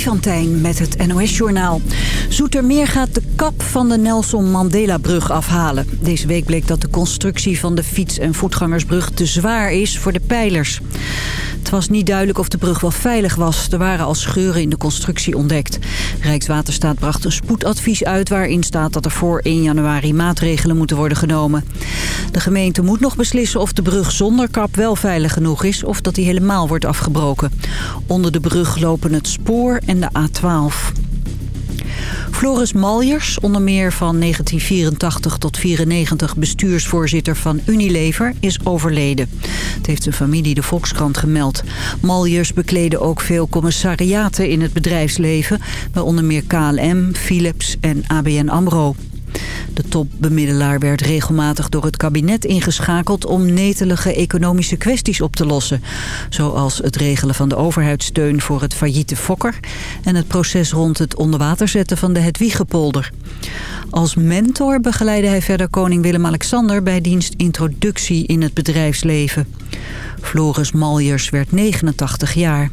Freddy met het NOS-journaal. Zoetermeer gaat de kap van de Nelson Mandela-brug afhalen. Deze week bleek dat de constructie van de fiets- en voetgangersbrug te zwaar is voor de pijlers. Het was niet duidelijk of de brug wel veilig was. Er waren al scheuren in de constructie ontdekt. Rijkswaterstaat bracht een spoedadvies uit waarin staat dat er voor 1 januari maatregelen moeten worden genomen. De gemeente moet nog beslissen of de brug zonder kap wel veilig genoeg is of dat die helemaal wordt afgebroken. Onder de brug lopen het spoor en de A12. Floris Maljers, onder meer van 1984 tot 94 bestuursvoorzitter van Unilever, is overleden. Het heeft zijn familie de Volkskrant gemeld. Maljers bekleden ook veel commissariaten in het bedrijfsleven, waaronder meer KLM, Philips en ABN AMRO. De topbemiddelaar werd regelmatig door het kabinet ingeschakeld om netelige economische kwesties op te lossen. Zoals het regelen van de overheidssteun voor het failliete Fokker en het proces rond het onderwater zetten van de Hedwiegepolder. Als mentor begeleidde hij verder koning Willem-Alexander bij dienst introductie in het bedrijfsleven. Floris Maljers werd 89 jaar.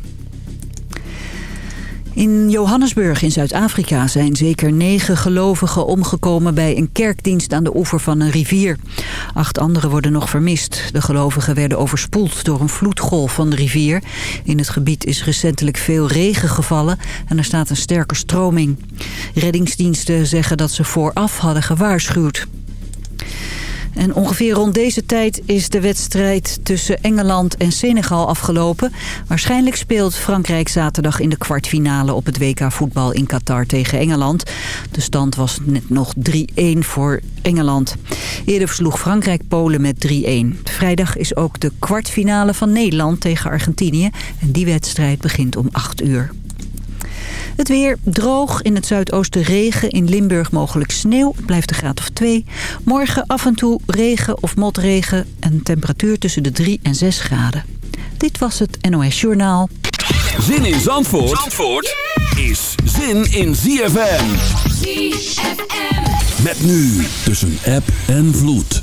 In Johannesburg in Zuid-Afrika zijn zeker negen gelovigen omgekomen bij een kerkdienst aan de oever van een rivier. Acht anderen worden nog vermist. De gelovigen werden overspoeld door een vloedgolf van de rivier. In het gebied is recentelijk veel regen gevallen en er staat een sterke stroming. Reddingsdiensten zeggen dat ze vooraf hadden gewaarschuwd. En ongeveer rond deze tijd is de wedstrijd tussen Engeland en Senegal afgelopen. Waarschijnlijk speelt Frankrijk zaterdag in de kwartfinale op het WK voetbal in Qatar tegen Engeland. De stand was net nog 3-1 voor Engeland. Eerder versloeg Frankrijk Polen met 3-1. Vrijdag is ook de kwartfinale van Nederland tegen Argentinië. En die wedstrijd begint om 8 uur. Het weer droog, in het zuidoosten regen, in Limburg mogelijk sneeuw. Het blijft een graad of 2. Morgen af en toe regen of motregen en temperatuur tussen de 3 en 6 graden. Dit was het NOS Journaal. Zin in Zandvoort, Zandvoort is zin in ZFM. ZFM. Met nu tussen app en vloed.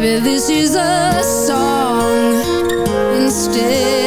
Maybe this is a song. Instead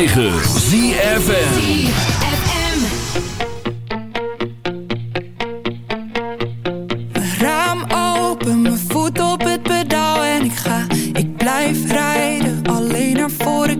106.9 open, Mijn voet op het pedaal en ik ga, ik blijf rijden, alleen naar voren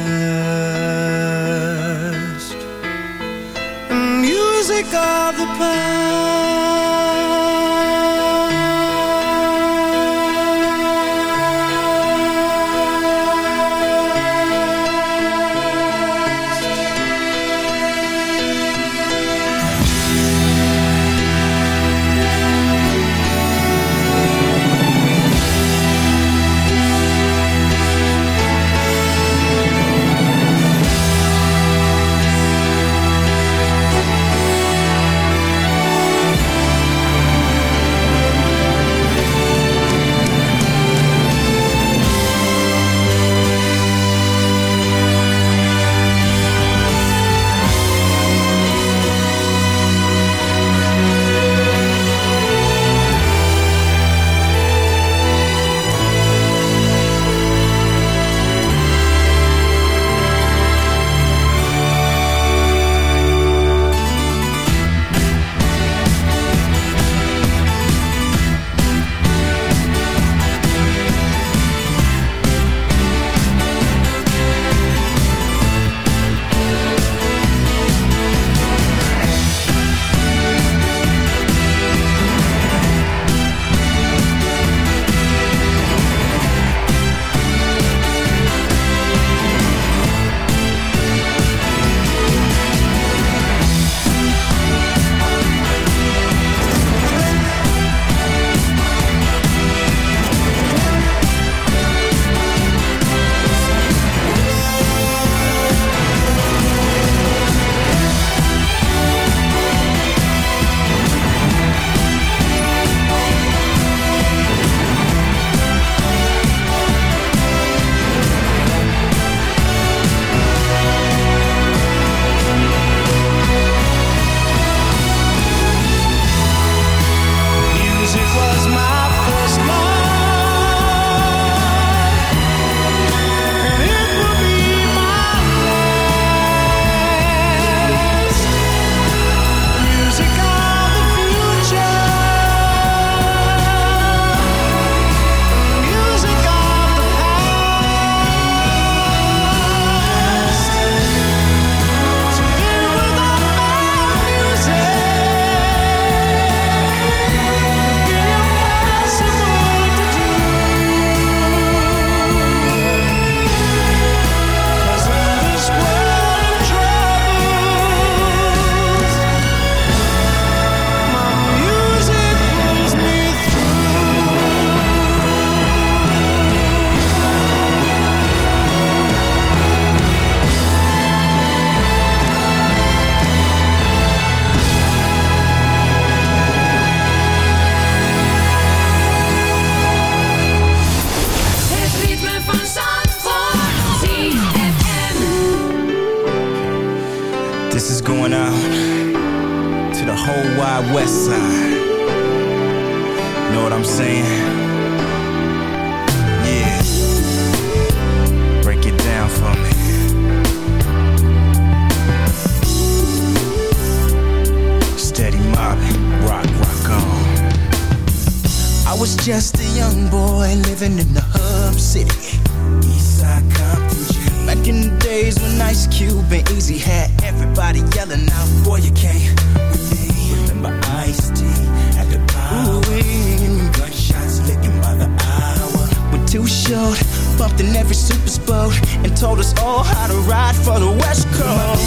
Bumped in every super boat, and told us all how to ride for the West Coast.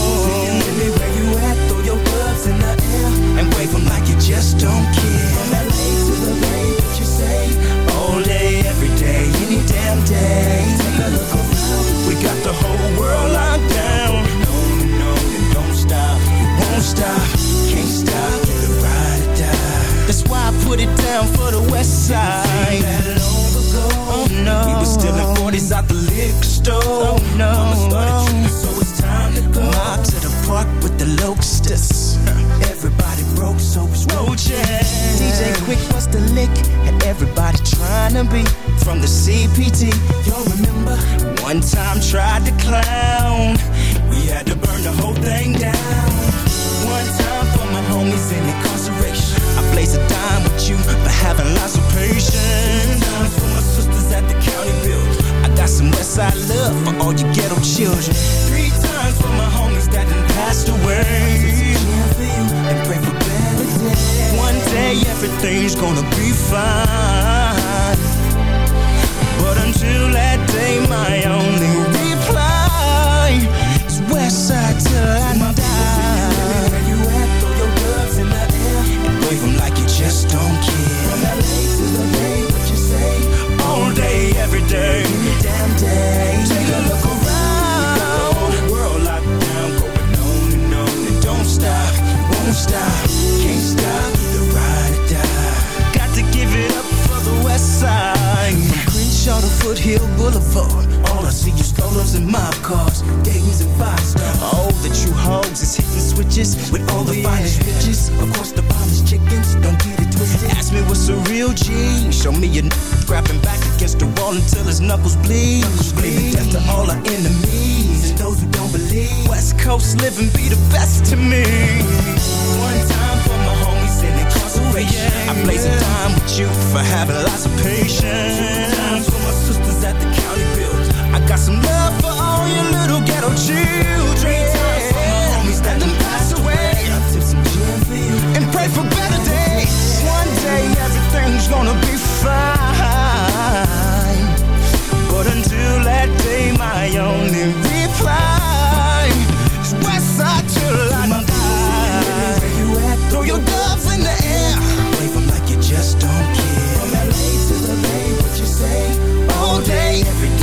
Where you at? Throw your gloves in the air and wave them like you just don't care. From LA to the Bay, what you say? All day, every day, any damn day. Take a look around. We got the whole world locked down. No, no, and don't stop. You won't stop. Can't stop. You the ride or die. That's why I put it down for the West Side. Oh no. Tripping, so it's time to go. Mob to the park with the locusts. Everybody broke, so it's roaches. DJ Quik was the lick, and everybody trying to be from the CPT. Y'all remember? One time tried to clown. We had to burn the whole thing down. One time for my homies in incarceration. I blaze a dime with you for having lots of patience. Got some Westside love for all you ghetto children. Three times for my homies that done passed away. And pray for better days. One day everything's gonna be fine. But until that day, my only reply is Westside till I die. Just don't care. From LA to the Bay, what you say? All day, every day, Crenshaw Foothill Boulevard. All I see is strollers and mob cars, Dayton's and five stars. All the true hoes is hitting switches with all the oh, finest bitches. Of course, the finest chickens, don't get it twisted. Ask me what's a real G. Show me a n- grabbing back against the wall until his knuckles bleed. Screaming death to all our enemies and those who don't believe. West Coast living be the best to me. One time for my incarceration. I blaze a dime with you for having lots of patience. For my sisters at the county build. I got some love for all your little ghetto children. Three times for my homies that done passed away. I tip some gin for you and pray for better days. One day everything's gonna be fine. But until that day, my only reply is at? Throw your gloves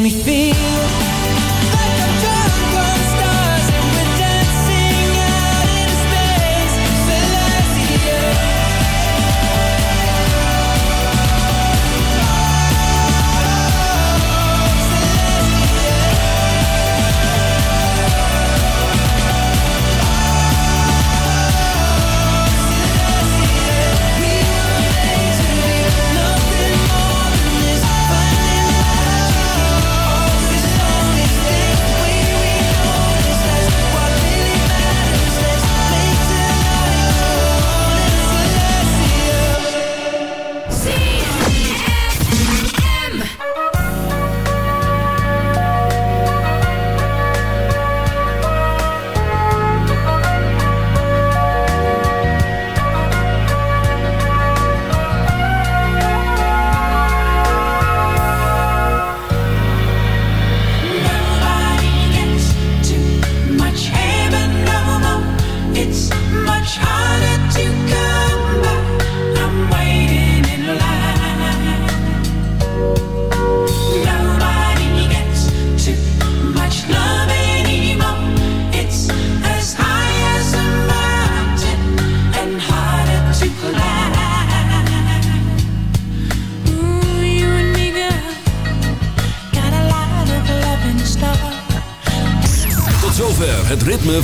made me feel